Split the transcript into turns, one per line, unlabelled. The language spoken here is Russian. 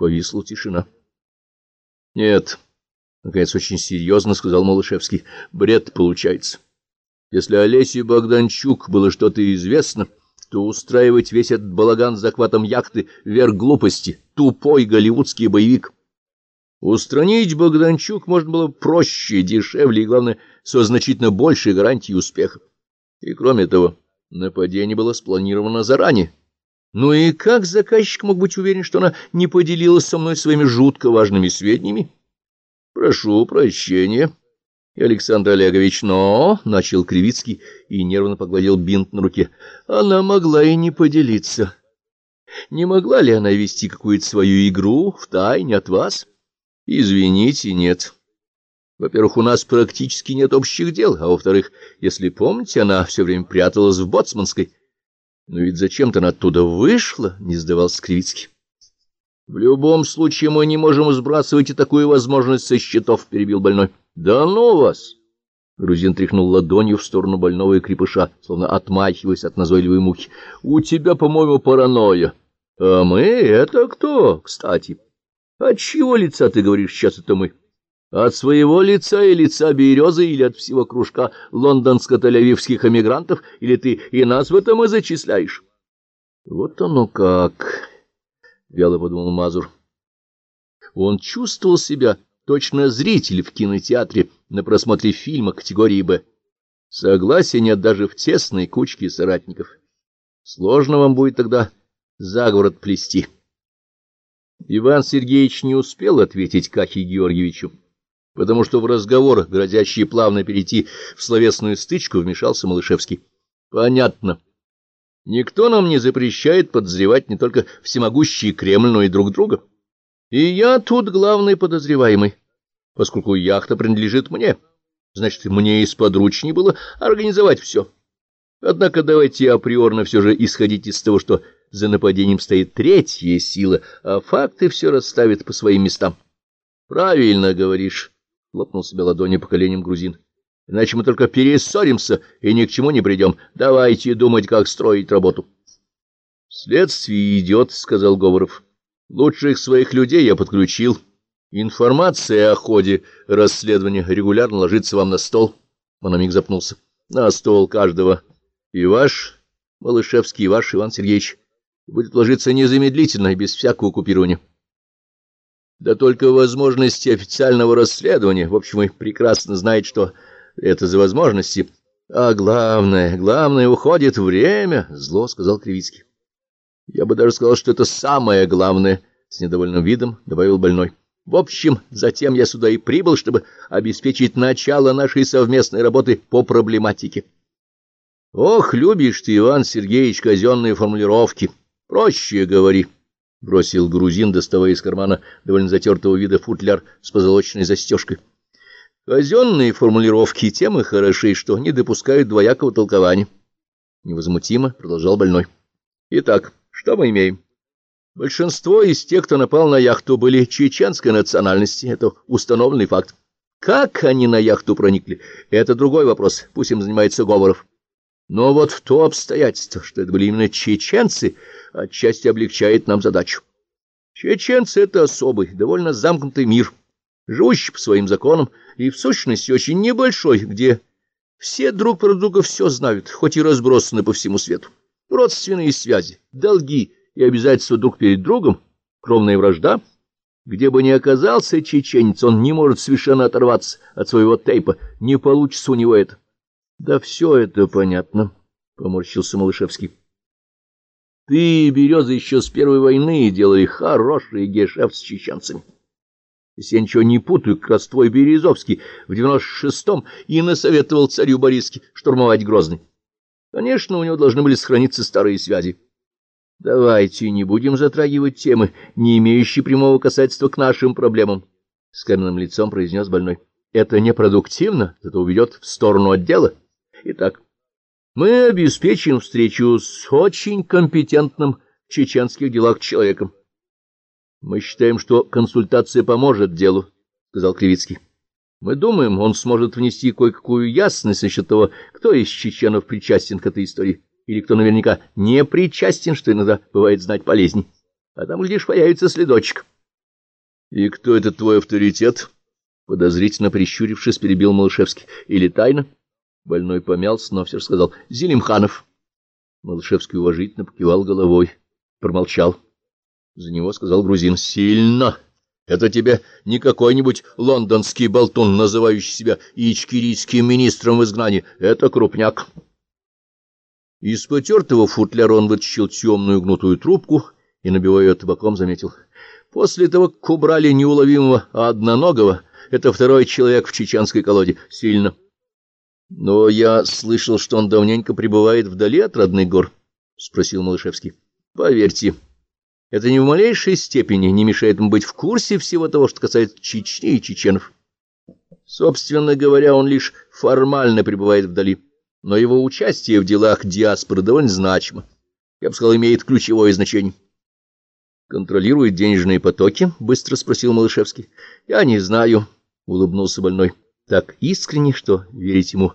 Повисла тишина. — Нет, — наконец очень серьезно сказал Малышевский, — бред получается. Если Олесе Богданчук было что-то известно, то устраивать весь этот балаган с захватом яхты — верх глупости, тупой голливудский боевик. Устранить Богданчук можно было проще, дешевле и, главное, со значительно большей гарантией успеха. И, кроме того, нападение было спланировано заранее. Ну и как заказчик мог быть уверен, что она не поделилась со мной своими жутко важными сведениями? Прошу прощения, Александр Олегович, но... — начал Кривицкий и нервно погладил бинт на руке. Она могла и не поделиться. Не могла ли она вести какую-то свою игру в тайне от вас? Извините, нет. Во-первых, у нас практически нет общих дел, а во-вторых, если помните, она все время пряталась в Боцманской. Но ведь зачем-то она оттуда вышла, — не сдавался Кривицкий. В любом случае мы не можем сбрасывать и такую возможность со счетов, — перебил больной. — Да ну вас! Грузин тряхнул ладонью в сторону больного и крепыша, словно отмахиваясь от назойливой мухи. — У тебя, по-моему, паранойя. — А мы — это кто, кстати? — От чьего лица ты говоришь сейчас это мы? От своего лица и лица березы или от всего кружка лондонско-тель-авивских эмигрантов? Или ты и нас в этом и зачисляешь? — Вот оно как! — вяло подумал Мазур. Он чувствовал себя точно зритель в кинотеатре на просмотре фильма категории «Б». Согласия нет даже в тесной кучке соратников. Сложно вам будет тогда заговор плести. Иван Сергеевич не успел ответить Кахе Георгиевичу, потому что в разговор, грозящий плавно перейти в словесную стычку, вмешался Малышевский. — Понятно. — Никто нам не запрещает подозревать не только всемогущий Кремль, но и друг друга. И я тут главный подозреваемый, поскольку яхта принадлежит мне. Значит, мне из-подручней было организовать все. Однако давайте априорно все же исходить из того, что за нападением стоит третья сила, а факты все расставят по своим местам. — Правильно говоришь, — хлопнул себя ладонью по коленям грузин иначе мы только перессоримся и ни к чему не придем. Давайте думать, как строить работу. — Следствие идет, — сказал Говоров. — Лучших своих людей я подключил. Информация о ходе расследования регулярно ложится вам на стол. Он на миг запнулся. — На стол каждого. И ваш, Малышевский, и ваш, Иван Сергеевич, будет ложиться незамедлительно и без всякого купирования. Да только возможности официального расследования, в общем, вы прекрасно знаете, что это за возможности. А главное, главное, уходит время, — зло сказал Кривицкий. Я бы даже сказал, что это самое главное, — с недовольным видом добавил больной. В общем, затем я сюда и прибыл, чтобы обеспечить начало нашей совместной работы по проблематике. Ох, любишь ты, Иван Сергеевич, казенные формулировки. Проще говори, — бросил грузин, доставая из кармана довольно затертого вида футляр с позолоченной застежкой. Казенные формулировки темы хороши, что не допускают двоякого толкования. Невозмутимо продолжал больной. Итак, что мы имеем? Большинство из тех, кто напал на яхту, были чеченской национальности. Это установленный факт. Как они на яхту проникли, это другой вопрос, пусть им занимается Говоров. Но вот то обстоятельство, что это были именно чеченцы, отчасти облегчает нам задачу. Чеченцы — это особый, довольно замкнутый мир — живущий по своим законам и, в сущности, очень небольшой, где все друг про друга все знают, хоть и разбросаны по всему свету. Родственные связи, долги и обязательства друг перед другом, кровная вражда. Где бы ни оказался чеченец, он не может совершенно оторваться от своего тейпа, не получится у него это. — Да все это понятно, — поморщился Малышевский. — Ты, Береза, еще с первой войны делали хороший гешефт с чеченцами. Если я ничего не путаю, как раз твой Березовский в девяносто шестом и насоветовал царю Бориске штурмовать Грозный. Конечно, у него должны были сохраниться старые связи. Давайте не будем затрагивать темы, не имеющие прямого касательства к нашим проблемам, — с каменным лицом произнес больной. Это непродуктивно, зато уведет в сторону отдела. Итак, мы обеспечим встречу с очень компетентным в чеченских делах человеком. — Мы считаем, что консультация поможет делу, — сказал Кривицкий. — Мы думаем, он сможет внести кое-какую ясность насчет того, кто из чеченов причастен к этой истории, или кто наверняка не причастен, что иногда бывает знать полезней. А там, глядишь, появится следочек. — И кто этот твой авторитет? — подозрительно прищурившись, перебил Малышевский. — Или тайна? Больной помялся, но все же сказал. — Зелимханов. Малышевский уважительно покивал головой, промолчал. За него сказал грузин. — Сильно! Это тебе не какой-нибудь лондонский болтун, называющий себя ичкирийским министром в изгнании. Это крупняк. Из потертого футляра он вытащил темную гнутую трубку и, набивая ее табаком, заметил. После того, как убрали неуловимого одноногого, это второй человек в чеченской колоде. Сильно. Но я слышал, что он давненько пребывает вдали от родных гор, — спросил Малышевский. — Поверьте. Это ни в малейшей степени не мешает ему быть в курсе всего того, что касается Чечни и чеченов. Собственно говоря, он лишь формально пребывает вдали, но его участие в делах диаспоры довольно значимо. Я бы сказал, имеет ключевое значение. «Контролирует денежные потоки?» — быстро спросил Малышевский. «Я не знаю», — улыбнулся больной. Так искренне, что верить ему